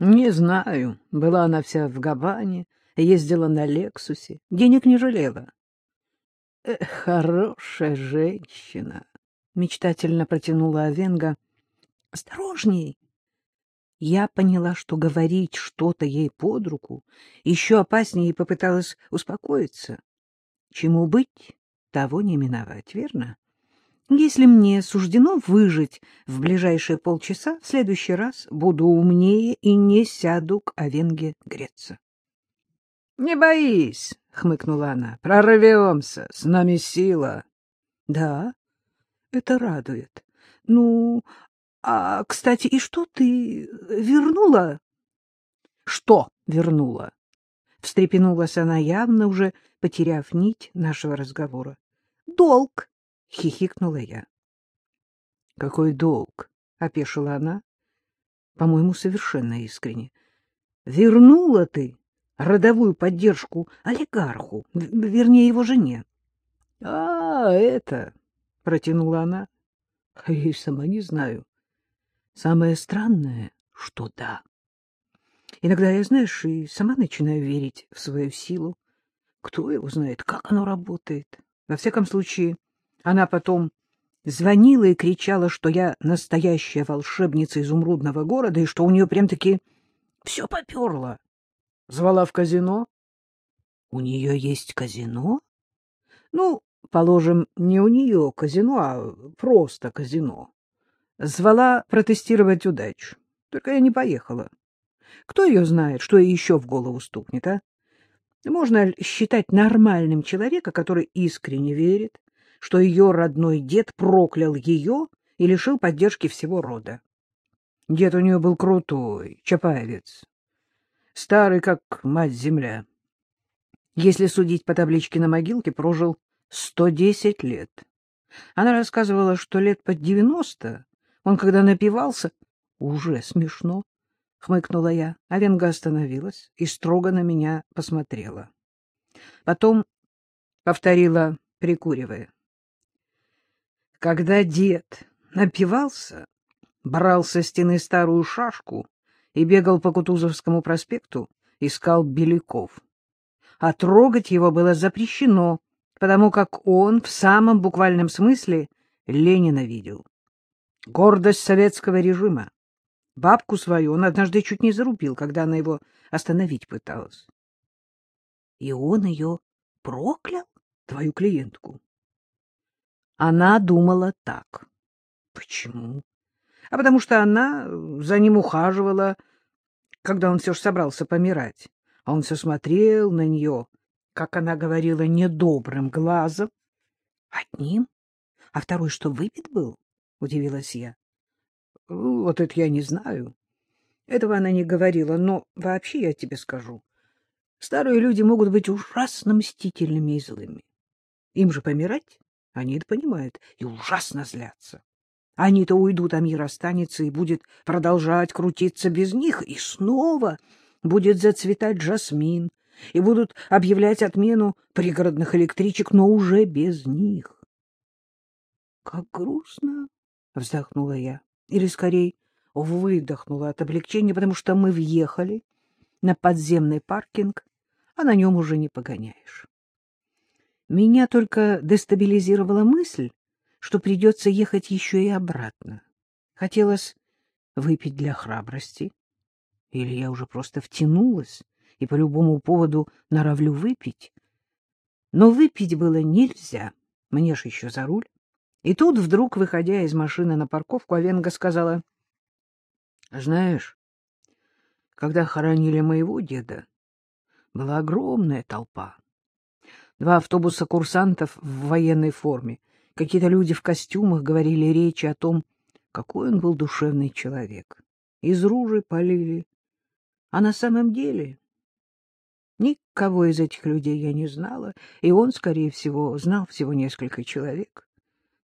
Не знаю. Была она вся в Габане, ездила на Лексусе, денег не жалела. Эх, хорошая женщина, мечтательно протянула Авенга. Осторожней. Я поняла, что говорить что-то ей под руку еще опаснее и попыталась успокоиться. Чему быть, того не миновать, верно? Если мне суждено выжить в ближайшие полчаса, в следующий раз буду умнее и не сяду к Овенге греться. — Не боись, — хмыкнула она, — прорвемся, с нами сила. — Да, это радует. Ну, а, кстати, и что ты вернула? — Что вернула? — встрепенулась она, явно уже потеряв нить нашего разговора. — Долг. — хихикнула я. — Какой долг? — опешила она, по-моему, совершенно искренне. — Вернула ты родовую поддержку олигарху, вернее, его жене. — А, это... — протянула она. — Я и сама не знаю. Самое странное, что да. Иногда я, знаешь, и сама начинаю верить в свою силу. Кто его знает, как оно работает. Во всяком случае... Она потом звонила и кричала, что я настоящая волшебница изумрудного города и что у нее прям-таки все поперло. Звала в казино. У нее есть казино? Ну, положим, не у нее казино, а просто казино. Звала протестировать удачу. Только я не поехала. Кто ее знает, что ей еще в голову стукнет, а? Можно считать нормальным человека, который искренне верит, что ее родной дед проклял ее и лишил поддержки всего рода. Дед у нее был крутой, чапаевец, старый, как мать-земля. Если судить по табличке на могилке, прожил сто десять лет. Она рассказывала, что лет под девяносто он, когда напивался, уже смешно, — хмыкнула я. А Венга остановилась и строго на меня посмотрела. Потом повторила, прикуривая. Когда дед напивался, брал со стены старую шашку и бегал по Кутузовскому проспекту, искал Беляков. А трогать его было запрещено, потому как он в самом буквальном смысле Ленина видел. Гордость советского режима. Бабку свою он однажды чуть не зарубил, когда она его остановить пыталась. И он ее проклял, твою клиентку? Она думала так. Почему? А потому что она за ним ухаживала, когда он все же собрался помирать. А он все смотрел на нее, как она говорила, недобрым глазом. Одним? А второй что, выпит был? Удивилась я. Вот это я не знаю. Этого она не говорила, но вообще я тебе скажу. Старые люди могут быть ужасно мстительными и злыми. Им же помирать они это понимают и ужасно злятся. Они-то уйдут, а мир останется и будет продолжать крутиться без них, и снова будет зацветать жасмин, и будут объявлять отмену пригородных электричек, но уже без них. — Как грустно! — вздохнула я. Или, скорее, выдохнула от облегчения, потому что мы въехали на подземный паркинг, а на нем уже не погоняешь. Меня только дестабилизировала мысль, что придется ехать еще и обратно. Хотелось выпить для храбрости. Или я уже просто втянулась и по любому поводу норовлю выпить. Но выпить было нельзя, мне ж еще за руль. И тут вдруг, выходя из машины на парковку, Авенга сказала, — Знаешь, когда хоронили моего деда, была огромная толпа. Два автобуса курсантов в военной форме, какие-то люди в костюмах говорили речи о том, какой он был душевный человек. Из ружей полили. А на самом деле никого из этих людей я не знала, и он, скорее всего, знал всего несколько человек.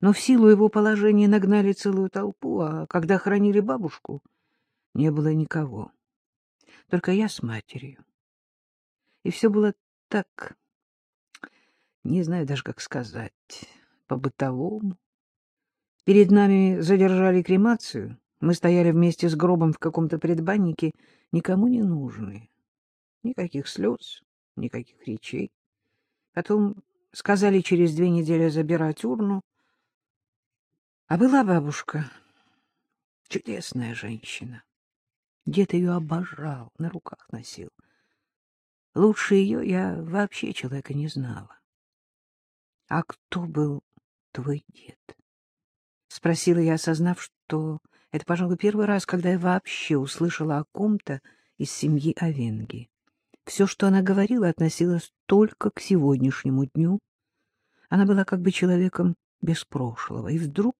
Но в силу его положения нагнали целую толпу, а когда хранили бабушку, не было никого. Только я с матерью. И все было так не знаю даже, как сказать, по-бытовому. Перед нами задержали кремацию, Мы стояли вместе с гробом в каком-то предбаннике, никому не нужны. Никаких слез, никаких речей. Потом сказали через две недели забирать урну. А была бабушка чудесная женщина. Дед ее обожал, на руках носил. Лучше ее я вообще человека не знала. — А кто был твой дед? — спросила я, осознав, что это, пожалуй, первый раз, когда я вообще услышала о ком-то из семьи Овенги. Все, что она говорила, относилось только к сегодняшнему дню. Она была как бы человеком без прошлого. И вдруг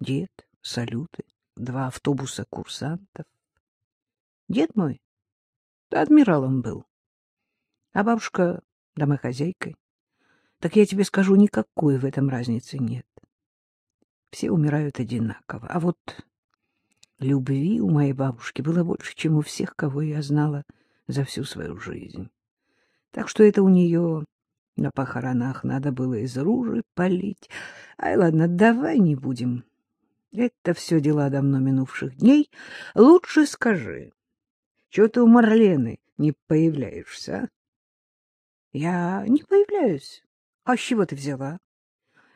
дед, салюты, два автобуса курсантов. Дед мой, да адмиралом был, а бабушка домохозяйкой. Так я тебе скажу, никакой в этом разницы нет. Все умирают одинаково. А вот любви у моей бабушки было больше, чем у всех, кого я знала за всю свою жизнь. Так что это у нее на похоронах надо было из ружей полить. Ай, ладно, давай не будем. Это все дела давно минувших дней. Лучше скажи, что ты у Марлены не появляешься, а? Я не появляюсь. А с чего ты взяла?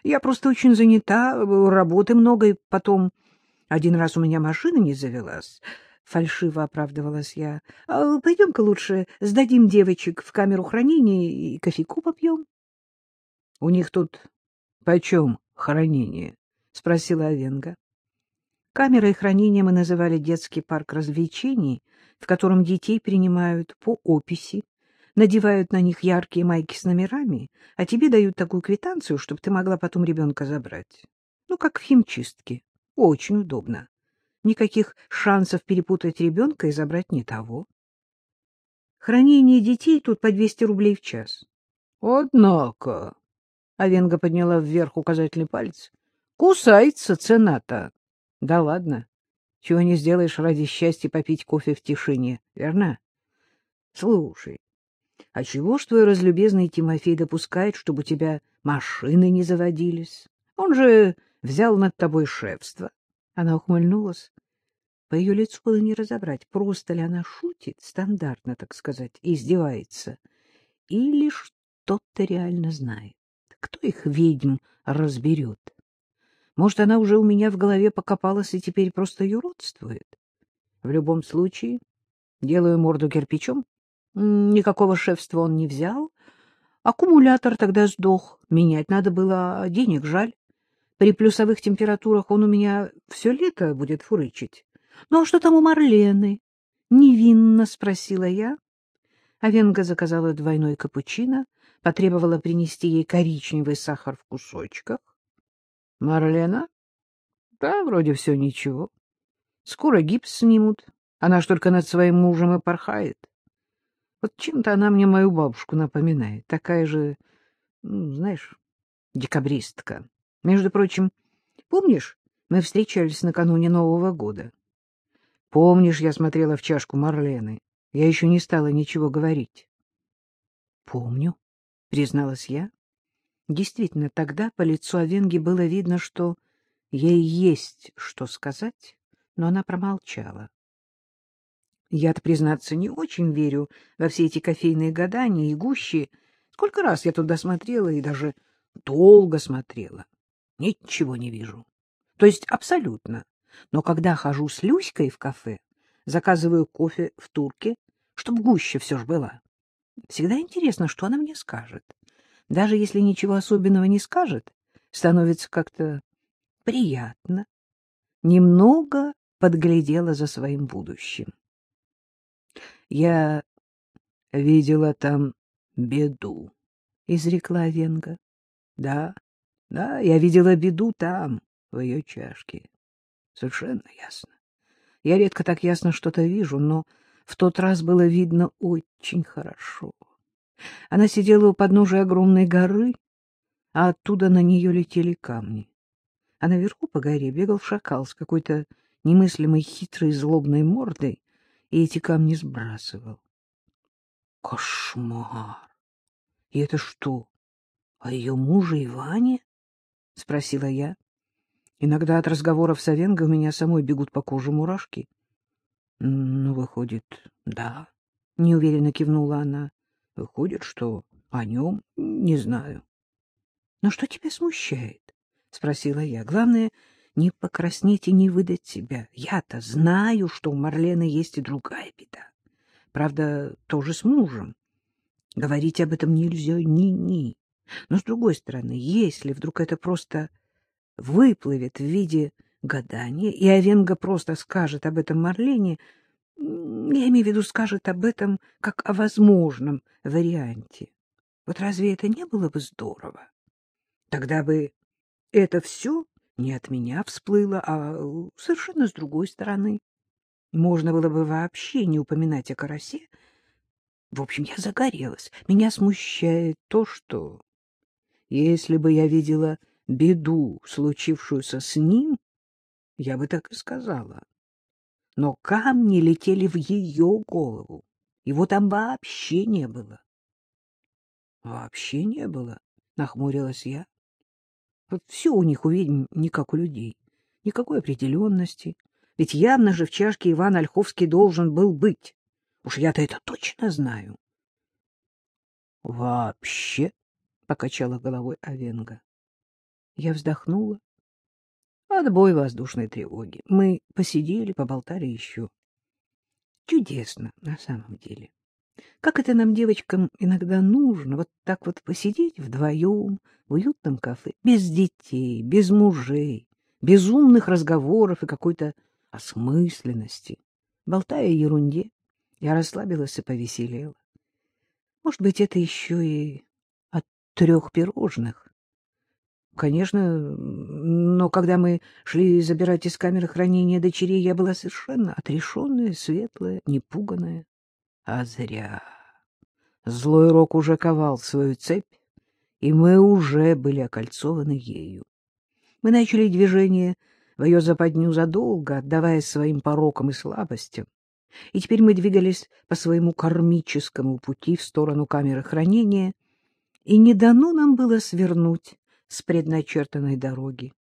Я просто очень занята, работы много, и потом один раз у меня машина не завелась. Фальшиво оправдывалась я. А, Пойдем-ка лучше сдадим девочек в камеру хранения и кофейку попьем. — У них тут почем хранение? — спросила Овенга. Камерой хранения мы называли детский парк развлечений, в котором детей принимают по описи надевают на них яркие майки с номерами, а тебе дают такую квитанцию, чтобы ты могла потом ребенка забрать. Ну, как в химчистке. Очень удобно. Никаких шансов перепутать ребенка и забрать не того. Хранение детей тут по 200 рублей в час. Однако, Авенга подняла вверх указательный палец, кусается цена-то. Да ладно, чего не сделаешь ради счастья попить кофе в тишине, верно? Слушай, а чего ж твой разлюбезный Тимофей допускает, чтобы у тебя машины не заводились? Он же взял над тобой шефство. Она ухмыльнулась. По ее лицу было не разобрать, просто ли она шутит, стандартно, так сказать, издевается, или что-то реально знает. Кто их ведьм разберет? Может, она уже у меня в голове покопалась и теперь просто юродствует? В любом случае, делаю морду кирпичом, Никакого шефства он не взял. Аккумулятор тогда сдох. Менять надо было, а денег жаль. При плюсовых температурах он у меня все лето будет фурычить. Ну, а что там у Марлены? Невинно спросила я. Авенга заказала двойной капучино, потребовала принести ей коричневый сахар в кусочках. Марлена? Да, вроде все ничего. Скоро гипс снимут. Она ж только над своим мужем и порхает. Вот чем-то она мне мою бабушку напоминает. Такая же, ну, знаешь, декабристка. Между прочим, помнишь, мы встречались накануне Нового года? Помнишь, я смотрела в чашку Марлены? Я еще не стала ничего говорить. — Помню, — призналась я. Действительно, тогда по лицу Овенги было видно, что ей есть что сказать, но она промолчала. Я-то, признаться, не очень верю во все эти кофейные гадания и гущи. Сколько раз я туда смотрела и даже долго смотрела. Ничего не вижу. То есть абсолютно. Но когда хожу с Люськой в кафе, заказываю кофе в турке, чтобы гуще все ж была. Всегда интересно, что она мне скажет. Даже если ничего особенного не скажет, становится как-то приятно. Немного подглядела за своим будущим. Я видела там беду, — изрекла Венга. Да, да, я видела беду там, в ее чашке. Совершенно ясно. Я редко так ясно что-то вижу, но в тот раз было видно очень хорошо. Она сидела у подножия огромной горы, а оттуда на нее летели камни. А наверху по горе бегал шакал с какой-то немыслимой хитрой злобной мордой, и эти камни сбрасывал. Кошмар! И это что, о ее муже Иване? — спросила я. Иногда от разговоров с Овенго у меня самой бегут по коже мурашки. — Ну, выходит, да, — неуверенно кивнула она. — Выходит, что о нем не знаю. — Но что тебя смущает? — спросила я. — Главное, не покраснеть и не выдать себя. Я-то знаю, что у Марлены есть и другая беда. Правда, тоже с мужем. Говорить об этом нельзя ни-ни. Но, с другой стороны, если вдруг это просто выплывет в виде гадания, и Овенга просто скажет об этом Марлене, я имею в виду, скажет об этом как о возможном варианте. Вот разве это не было бы здорово? Тогда бы это все не от меня всплыло, а совершенно с другой стороны. Можно было бы вообще не упоминать о карасе. В общем, я загорелась. Меня смущает то, что... Если бы я видела беду, случившуюся с ним, я бы так и сказала. Но камни летели в ее голову. Его там вообще не было. — Вообще не было, — нахмурилась я. Все у них у ведьм не как у людей. Никакой определенности. Ведь явно же в чашке Иван Ольховский должен был быть. Уж я-то это точно знаю. — Вообще, — покачала головой Овенга. Я вздохнула. Отбой воздушной тревоги. Мы посидели, поболтали еще. Чудесно, на самом деле. Как это нам, девочкам, иногда нужно, вот так вот посидеть вдвоем в уютном кафе, без детей, без мужей, без умных разговоров и какой-то осмысленности. Болтая ерунде, я расслабилась и повеселела. Может быть, это еще и от трех пирожных. Конечно, но когда мы шли забирать из камеры хранения дочерей, я была совершенно отрешенная, светлая, непуганная. А зря. Злой рок уже ковал свою цепь, и мы уже были окольцованы ею. Мы начали движение в ее западню задолго, отдаваясь своим порокам и слабостям. И теперь мы двигались по своему кармическому пути в сторону камеры хранения, и не дано нам было свернуть с предначертанной дороги.